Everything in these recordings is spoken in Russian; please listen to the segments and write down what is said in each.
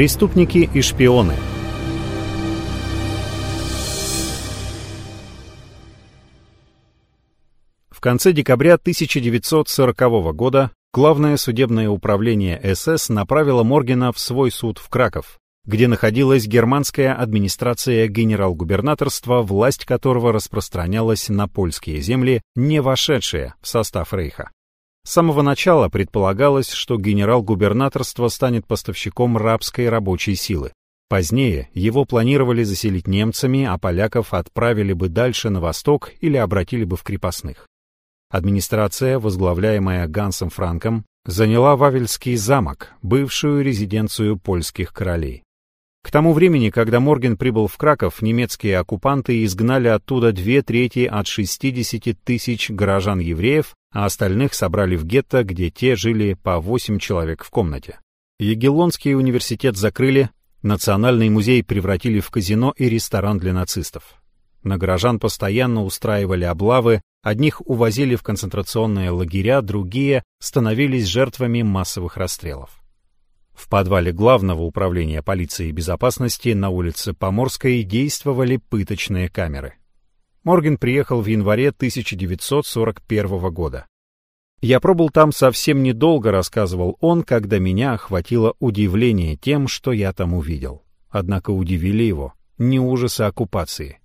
Преступники и шпионы В конце декабря 1940 года Главное судебное управление СС направило Моргена в свой суд в Краков, где находилась германская администрация генерал-губернаторства, власть которого распространялась на польские земли, не вошедшие в состав Рейха. С самого начала предполагалось, что генерал-губернаторство станет поставщиком рабской рабочей силы. Позднее его планировали заселить немцами, а поляков отправили бы дальше на восток или обратили бы в крепостных. Администрация, возглавляемая Гансом Франком, заняла Вавельский замок, бывшую резиденцию польских королей. К тому времени, когда Морген прибыл в Краков, немецкие оккупанты изгнали оттуда две трети от 60 тысяч горожан-евреев, а остальных собрали в гетто, где те жили по 8 человек в комнате. Егелонский университет закрыли, Национальный музей превратили в казино и ресторан для нацистов. На горожан постоянно устраивали облавы, одних увозили в концентрационные лагеря, другие становились жертвами массовых расстрелов. В подвале Главного управления полиции и безопасности на улице Поморской действовали пыточные камеры. Морген приехал в январе 1941 года. «Я пробыл там совсем недолго», — рассказывал он, когда меня охватило удивление тем, что я там увидел. Однако удивили его не ужасы оккупации.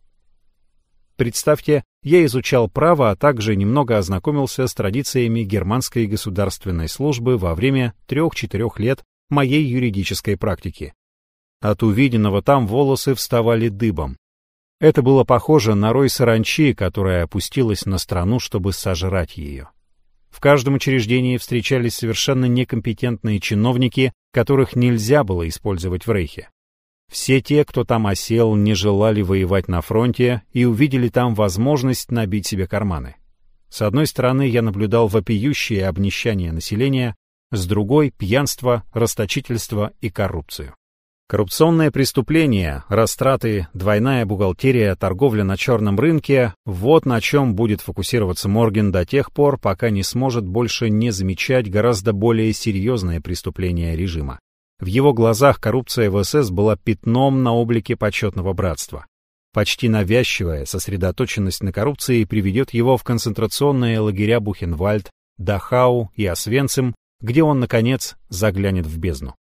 Представьте, я изучал право, а также немного ознакомился с традициями германской государственной службы во время трех-четырех лет моей юридической практики. От увиденного там волосы вставали дыбом. Это было похоже на рой саранчи, которая опустилась на страну, чтобы сожрать ее. В каждом учреждении встречались совершенно некомпетентные чиновники, которых нельзя было использовать в Рейхе. Все те, кто там осел, не желали воевать на фронте и увидели там возможность набить себе карманы. С одной стороны, я наблюдал вопиющее обнищание населения, с другой — пьянство, расточительство и коррупцию. Коррупционные преступления, растраты, двойная бухгалтерия, торговля на черном рынке — вот на чем будет фокусироваться Морген до тех пор, пока не сможет больше не замечать гораздо более серьезные преступления режима. В его глазах коррупция в СС была пятном на облике почетного братства. Почти навязчивая сосредоточенность на коррупции приведет его в концентрационные лагеря Бухенвальд, Дахау и Освенцим, где он, наконец, заглянет в бездну.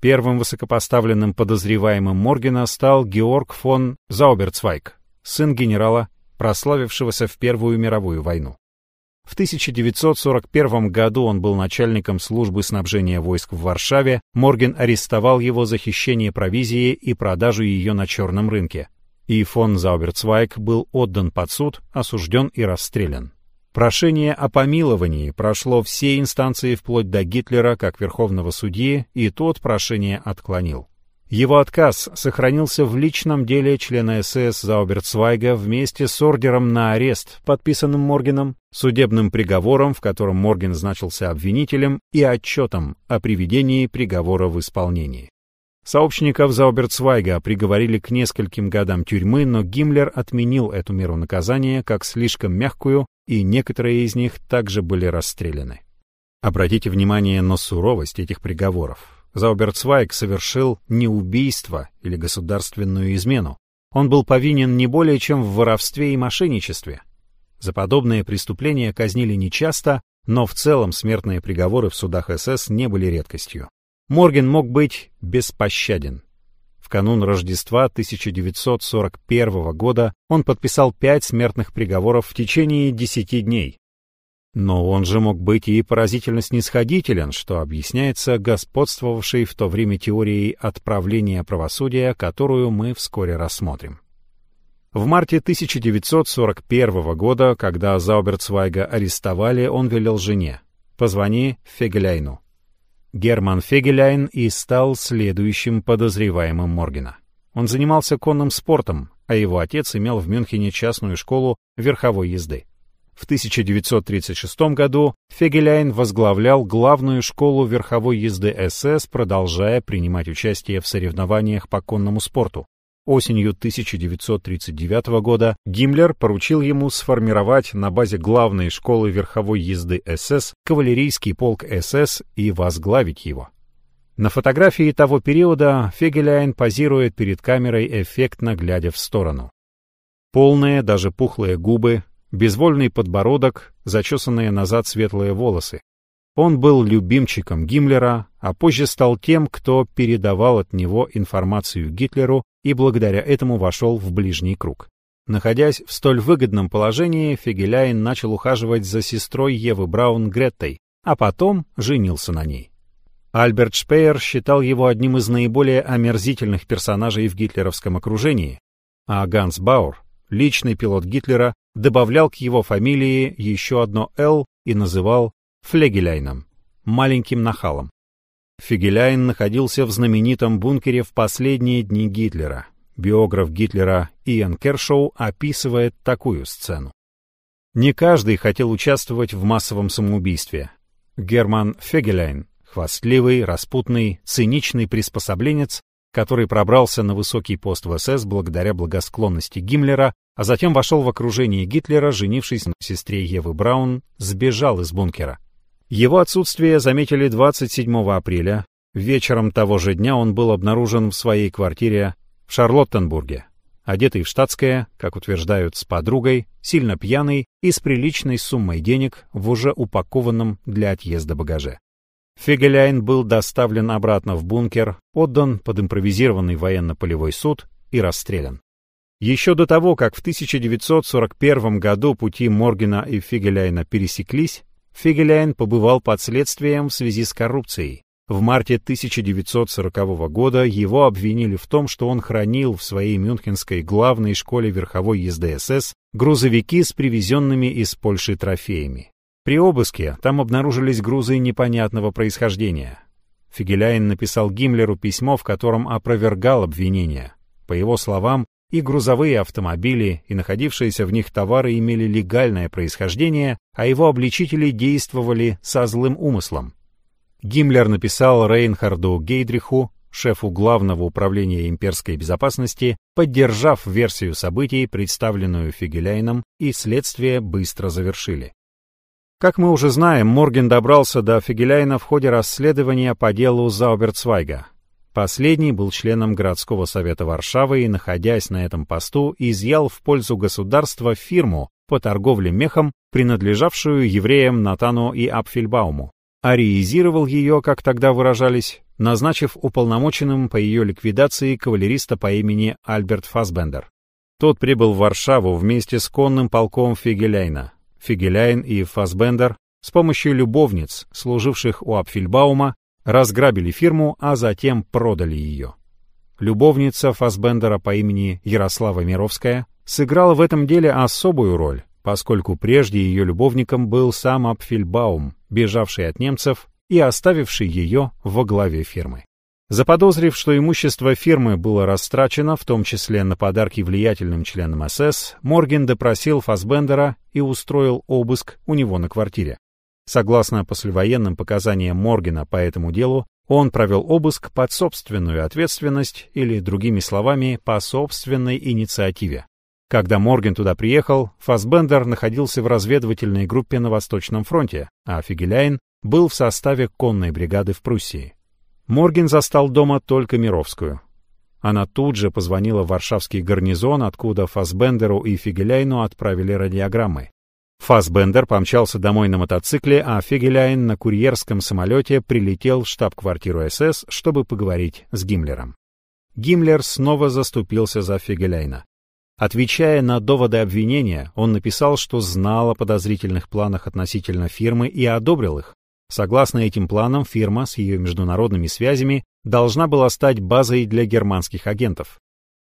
Первым высокопоставленным подозреваемым Моргена стал Георг фон Зауберцвайг, сын генерала, прославившегося в Первую мировую войну. В 1941 году он был начальником службы снабжения войск в Варшаве, Морген арестовал его за хищение провизии и продажу ее на черном рынке. И фон Зауберцвайг был отдан под суд, осужден и расстрелян. Прошение о помиловании прошло все инстанции вплоть до Гитлера как верховного судьи, и тот прошение отклонил. Его отказ сохранился в личном деле члена СС Зауберцвайга вместе с ордером на арест, подписанным Моргеном, судебным приговором, в котором Морген значился обвинителем, и отчетом о приведении приговора в исполнении. Сообщников Зауберцвайга приговорили к нескольким годам тюрьмы, но Гиммлер отменил эту меру наказания как слишком мягкую и некоторые из них также были расстреляны. Обратите внимание на суровость этих приговоров. Зауберцвайг совершил не убийство или государственную измену. Он был повинен не более чем в воровстве и мошенничестве. За подобные преступления казнили нечасто, но в целом смертные приговоры в судах СС не были редкостью. Морген мог быть беспощаден канун Рождества 1941 года он подписал пять смертных приговоров в течение десяти дней. Но он же мог быть и поразительно снисходителен, что объясняется господствовавшей в то время теорией отправления правосудия, которую мы вскоре рассмотрим. В марте 1941 года, когда Зауберцвайга арестовали, он велел жене «Позвони Фегеляйну». Герман Фегеляйн и стал следующим подозреваемым Моргена. Он занимался конным спортом, а его отец имел в Мюнхене частную школу верховой езды. В 1936 году Фегеляйн возглавлял главную школу верховой езды СС, продолжая принимать участие в соревнованиях по конному спорту. Осенью 1939 года Гиммлер поручил ему сформировать на базе главной школы верховой езды СС кавалерийский полк СС и возглавить его. На фотографии того периода Фегеляйн позирует перед камерой, эффектно глядя в сторону. Полные, даже пухлые губы, безвольный подбородок, зачесанные назад светлые волосы. Он был любимчиком Гиммлера, а позже стал тем, кто передавал от него информацию Гитлеру и благодаря этому вошел в ближний круг. Находясь в столь выгодном положении, Фегеляйн начал ухаживать за сестрой Евы Браун Греттой, а потом женился на ней. Альберт Шпеер считал его одним из наиболее омерзительных персонажей в гитлеровском окружении, а Ганс Баур, личный пилот Гитлера, добавлял к его фамилии еще одно «Л» и называл Флегеляйном, маленьким нахалом. Фигеляйн находился в знаменитом бункере в последние дни Гитлера. Биограф Гитлера Иэн Кершоу описывает такую сцену. Не каждый хотел участвовать в массовом самоубийстве. Герман Фегеляйн, хвастливый, распутный, циничный приспособленец, который пробрался на высокий пост в СС благодаря благосклонности Гиммлера, а затем вошел в окружение Гитлера, женившись на сестре Евы Браун, сбежал из бункера. Его отсутствие заметили 27 апреля. Вечером того же дня он был обнаружен в своей квартире в Шарлоттенбурге, одетый в штатское, как утверждают, с подругой, сильно пьяный и с приличной суммой денег в уже упакованном для отъезда багаже. Фегеляйн был доставлен обратно в бункер, отдан под импровизированный военно-полевой суд и расстрелян. Еще до того, как в 1941 году пути Моргена и Фигеляйна пересеклись, Фигеляйн побывал под следствием в связи с коррупцией. В марте 1940 года его обвинили в том, что он хранил в своей мюнхенской главной школе верховой езды СС грузовики с привезенными из Польши трофеями. При обыске там обнаружились грузы непонятного происхождения. Фигеляйн написал Гиммлеру письмо, в котором опровергал обвинения. По его словам, и грузовые автомобили, и находившиеся в них товары имели легальное происхождение, а его обличители действовали со злым умыслом. Гиммлер написал Рейнхарду Гейдриху, шефу Главного управления имперской безопасности, поддержав версию событий, представленную Фигеляйном, и следствие быстро завершили. Как мы уже знаем, Морген добрался до Фигеляйна в ходе расследования по делу Зауберцвайга, Последний был членом городского совета Варшавы и, находясь на этом посту, изъял в пользу государства фирму по торговле мехом, принадлежавшую евреям Натану и Апфельбауму. Ариизировал ее, как тогда выражались, назначив уполномоченным по ее ликвидации кавалериста по имени Альберт Фасбендер. Тот прибыл в Варшаву вместе с конным полком Фигеляйна. Фигеляйн и Фасбендер с помощью любовниц, служивших у Апфельбаума, разграбили фирму, а затем продали ее. Любовница Фасбендера по имени Ярослава Мировская сыграла в этом деле особую роль, поскольку прежде ее любовником был сам Апфельбаум, бежавший от немцев и оставивший ее во главе фирмы. Заподозрив, что имущество фирмы было растрачено, в том числе на подарки влиятельным членам СС, Морген допросил Фасбендера и устроил обыск у него на квартире. Согласно послевоенным показаниям Моргена по этому делу, он провел обыск под собственную ответственность или, другими словами, по собственной инициативе. Когда Морген туда приехал, Фасбендер находился в разведывательной группе на Восточном фронте, а Фегеляйн был в составе конной бригады в Пруссии. Морген застал дома только Мировскую. Она тут же позвонила в Варшавский гарнизон, откуда Фасбендеру и Фигеляйну отправили радиограммы. Фасбендер помчался домой на мотоцикле, а Фегеляйн на курьерском самолете прилетел в штаб-квартиру СС, чтобы поговорить с Гиммлером. Гиммлер снова заступился за Фегеляйна. Отвечая на доводы обвинения, он написал, что знал о подозрительных планах относительно фирмы и одобрил их. Согласно этим планам, фирма с ее международными связями должна была стать базой для германских агентов.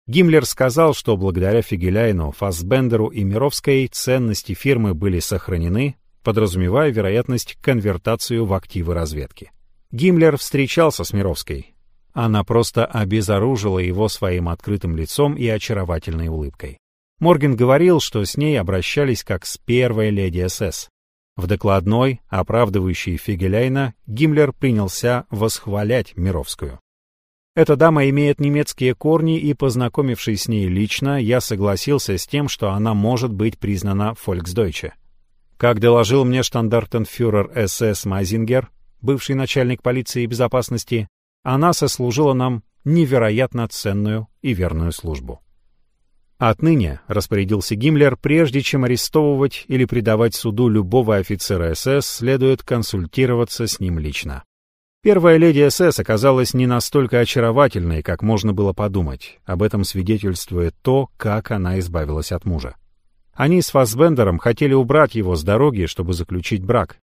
Гиммлер сказал, что благодаря Фигеляйну, Фассбендеру и Мировской ценности фирмы были сохранены, подразумевая вероятность конвертацию в активы разведки. Гиммлер встречался с Мировской. Она просто обезоружила его своим открытым лицом и очаровательной улыбкой. Морген говорил, что с ней обращались как с первой леди СС. В докладной, оправдывающей Фигеляйна, Гиммлер принялся восхвалять Мировскую. Эта дама имеет немецкие корни, и, познакомившись с ней лично, я согласился с тем, что она может быть признана Volksdeutsche. Как доложил мне штандартенфюрер СС Майзингер, бывший начальник полиции и безопасности, она сослужила нам невероятно ценную и верную службу. Отныне, распорядился Гиммлер, прежде чем арестовывать или предавать суду любого офицера СС, следует консультироваться с ним лично. Первая леди СС оказалась не настолько очаровательной, как можно было подумать. Об этом свидетельствует то, как она избавилась от мужа. Они с Фассбендером хотели убрать его с дороги, чтобы заключить брак.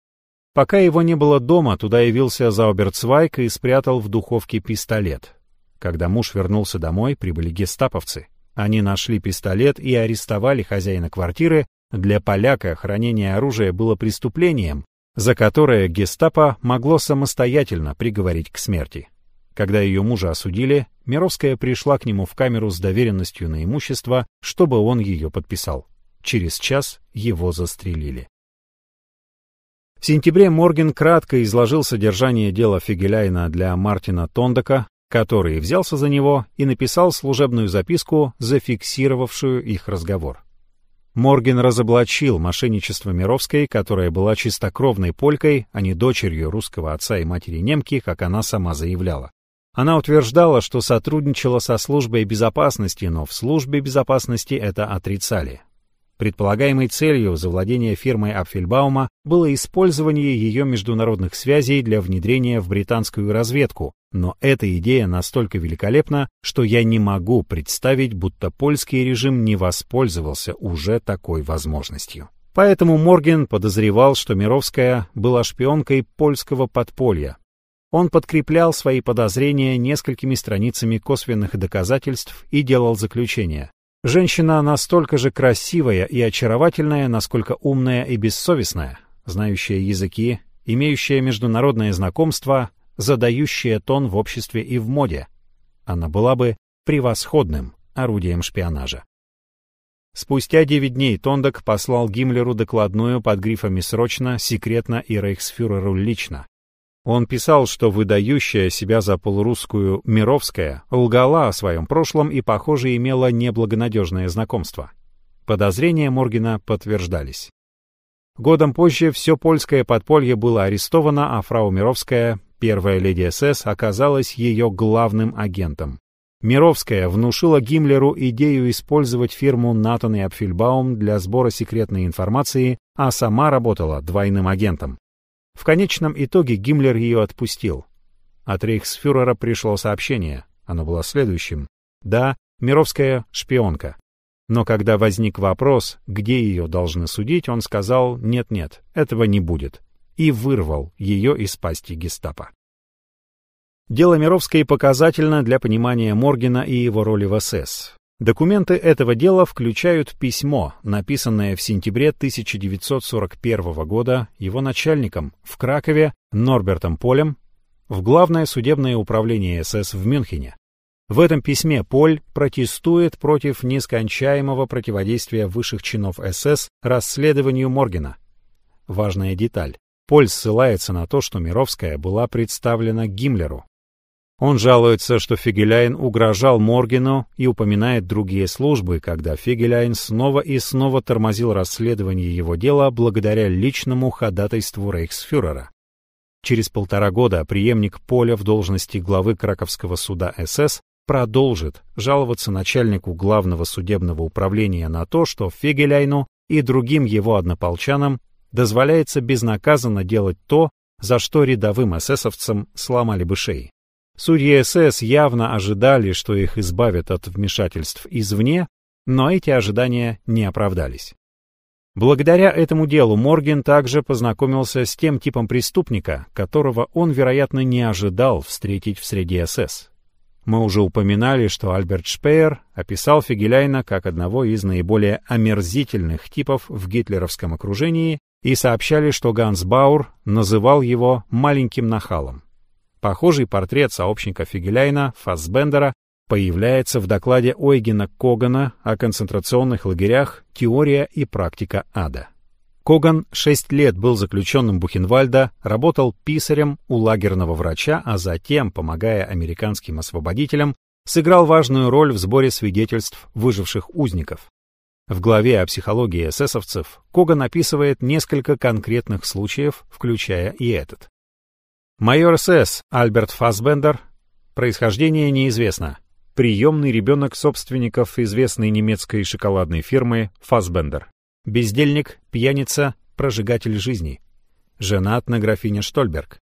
Пока его не было дома, туда явился Зауберцвайк и спрятал в духовке пистолет. Когда муж вернулся домой, прибыли гестаповцы. Они нашли пистолет и арестовали хозяина квартиры. Для поляка хранение оружия было преступлением, за которое гестапо могло самостоятельно приговорить к смерти. Когда ее мужа осудили, Мировская пришла к нему в камеру с доверенностью на имущество, чтобы он ее подписал. Через час его застрелили. В сентябре Морген кратко изложил содержание дела Фигеляйна для Мартина Тондека, который взялся за него и написал служебную записку, зафиксировавшую их разговор. Морген разоблачил мошенничество Мировской, которая была чистокровной полькой, а не дочерью русского отца и матери немки, как она сама заявляла. Она утверждала, что сотрудничала со службой безопасности, но в службе безопасности это отрицали. Предполагаемой целью завладения фирмой Апфельбаума было использование ее международных связей для внедрения в британскую разведку, но эта идея настолько великолепна, что я не могу представить, будто польский режим не воспользовался уже такой возможностью. Поэтому Морген подозревал, что Мировская была шпионкой польского подполья. Он подкреплял свои подозрения несколькими страницами косвенных доказательств и делал заключение. Женщина настолько же красивая и очаровательная, насколько умная и бессовестная, знающая языки, имеющая международное знакомство, задающая тон в обществе и в моде. Она была бы превосходным орудием шпионажа. Спустя девять дней Тондок послал Гиммлеру докладную под грифами «Срочно», «Секретно» и «Рейхсфюреру лично», он писал, что выдающая себя за полурусскую Мировская лгала о своем прошлом и, похоже, имела неблагонадежное знакомство. Подозрения Моргина подтверждались. Годом позже все польское подполье было арестовано, а фрау Мировская, первая леди СС, оказалась ее главным агентом. Мировская внушила Гиммлеру идею использовать фирму Натан и Апфельбаум для сбора секретной информации, а сама работала двойным агентом. В конечном итоге Гиммлер ее отпустил. От рейхсфюрера пришло сообщение. Оно было следующим. Да, Мировская шпионка. Но когда возник вопрос, где ее должны судить, он сказал «нет-нет, этого не будет» и вырвал ее из пасти гестапо. Дело Мировской показательно для понимания Моргена и его роли в СС. Документы этого дела включают письмо, написанное в сентябре 1941 года его начальником в Кракове Норбертом Полем в Главное судебное управление СС в Мюнхене. В этом письме Поль протестует против нескончаемого противодействия высших чинов СС расследованию Моргена. Важная деталь. Поль ссылается на то, что Мировская была представлена Гиммлеру, он жалуется, что Фигеляйн угрожал Моргену и упоминает другие службы, когда Фигеляйн снова и снова тормозил расследование его дела благодаря личному ходатайству рейхсфюрера. Через полтора года преемник Поля в должности главы Краковского суда СС продолжит жаловаться начальнику главного судебного управления на то, что Фигеляйну и другим его однополчанам дозволяется безнаказанно делать то, за что рядовым эсэсовцам сломали бы шеи. Судьи СС явно ожидали, что их избавят от вмешательств извне, но эти ожидания не оправдались. Благодаря этому делу Морген также познакомился с тем типом преступника, которого он, вероятно, не ожидал встретить в среде СС. Мы уже упоминали, что Альберт Шпеер описал Фигеляйна как одного из наиболее омерзительных типов в гитлеровском окружении и сообщали, что Ганс Баур называл его «маленьким нахалом». Похожий портрет сообщника Фигеляйна, Фассбендера, появляется в докладе Ойгена Когана о концентрационных лагерях «Теория и практика ада». Коган шесть лет был заключенным Бухенвальда, работал писарем у лагерного врача, а затем, помогая американским освободителям, сыграл важную роль в сборе свидетельств выживших узников. В главе о психологии эсэсовцев Коган описывает несколько конкретных случаев, включая и этот. Майор СС Альберт Фасбендер Происхождение неизвестно. Приемный ребенок собственников известной немецкой шоколадной фирмы Фасбендер. Бездельник, пьяница, прожигатель жизни. Женат на графине Штольберг.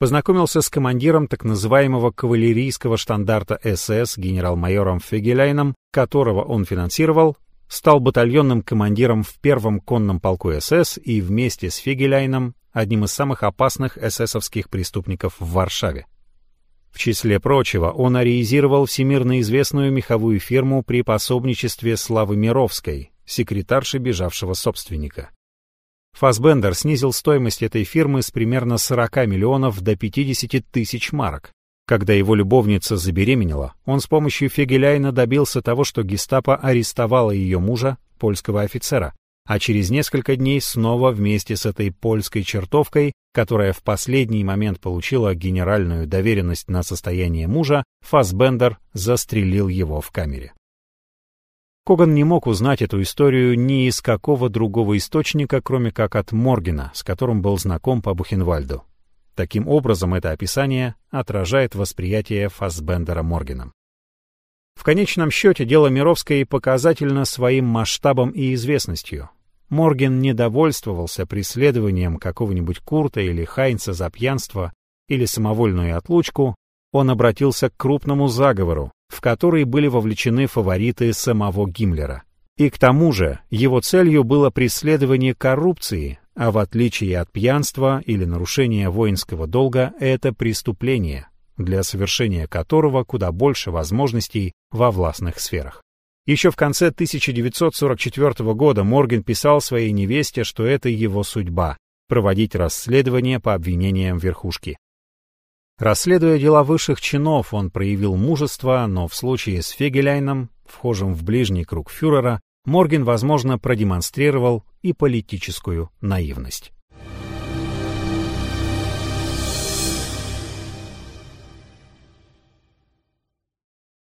Познакомился с командиром так называемого кавалерийского штандарта СС генерал-майором Фегеляйном, которого он финансировал, стал батальонным командиром в первом конном полку СС и вместе с Фегеляйном одним из самых опасных эсэсовских преступников в Варшаве. В числе прочего, он ареизировал всемирно известную меховую фирму при пособничестве Славы Мировской, секретарши бежавшего собственника. Фасбендер снизил стоимость этой фирмы с примерно 40 миллионов до 50 тысяч марок. Когда его любовница забеременела, он с помощью Фегеляйна добился того, что гестапо арестовало ее мужа, польского офицера, а через несколько дней снова вместе с этой польской чертовкой, которая в последний момент получила генеральную доверенность на состояние мужа, Фасбендер застрелил его в камере. Коган не мог узнать эту историю ни из какого другого источника, кроме как от Моргена, с которым был знаком по Бухенвальду. Таким образом, это описание отражает восприятие Фасбендера Моргеном. В конечном счете дело Мировской показательно своим масштабом и известностью. Морген не довольствовался преследованием какого-нибудь Курта или Хайнца за пьянство или самовольную отлучку, он обратился к крупному заговору, в который были вовлечены фавориты самого Гиммлера. И к тому же его целью было преследование коррупции, а в отличие от пьянства или нарушения воинского долга, это преступление, для совершения которого куда больше возможностей во властных сферах. Еще в конце 1944 года Морген писал своей невесте, что это его судьба — проводить расследование по обвинениям верхушки. Расследуя дела высших чинов, он проявил мужество, но в случае с Фегеляйном, вхожим в ближний круг фюрера, Морген, возможно, продемонстрировал и политическую наивность.